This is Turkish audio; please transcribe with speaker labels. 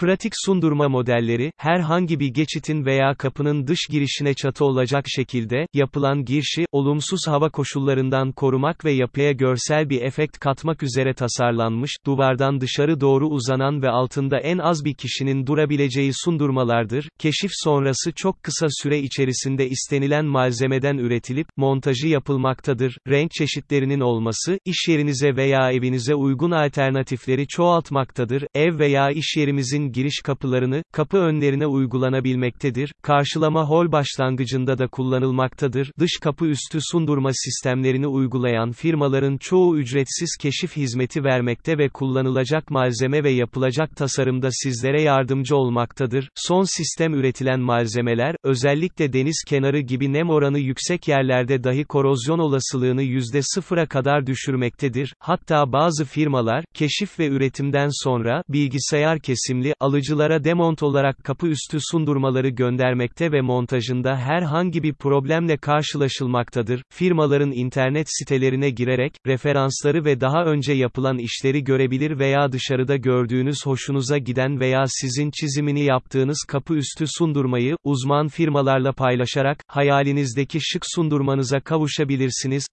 Speaker 1: Pratik sundurma modelleri, herhangi bir geçitin veya kapının dış girişine çatı olacak şekilde, yapılan girişi, olumsuz hava koşullarından korumak ve yapıya görsel bir efekt katmak üzere tasarlanmış, duvardan dışarı doğru uzanan ve altında en az bir kişinin durabileceği sundurmalardır. Keşif sonrası çok kısa süre içerisinde istenilen malzemeden üretilip, montajı yapılmaktadır. Renk çeşitlerinin olması, iş yerinize veya evinize uygun alternatifleri çoğaltmaktadır. Ev veya iş yerimizin giriş kapılarını, kapı önlerine uygulanabilmektedir. Karşılama hol başlangıcında da kullanılmaktadır. Dış kapı üstü sundurma sistemlerini uygulayan firmaların çoğu ücretsiz keşif hizmeti vermekte ve kullanılacak malzeme ve yapılacak tasarımda sizlere yardımcı olmaktadır. Son sistem üretilen malzemeler, özellikle deniz kenarı gibi nem oranı yüksek yerlerde dahi korozyon olasılığını %0'a kadar düşürmektedir. Hatta bazı firmalar, keşif ve üretimden sonra, bilgisayar kesimli, alıcılara demont olarak kapı üstü sundurmaları göndermekte ve montajında herhangi bir problemle karşılaşılmaktadır. Firmaların internet sitelerine girerek, referansları ve daha önce yapılan işleri görebilir veya dışarıda gördüğünüz hoşunuza giden veya sizin çizimini yaptığınız kapı üstü sundurmayı, uzman firmalarla paylaşarak, hayalinizdeki şık sundurmanıza kavuşabilirsiniz.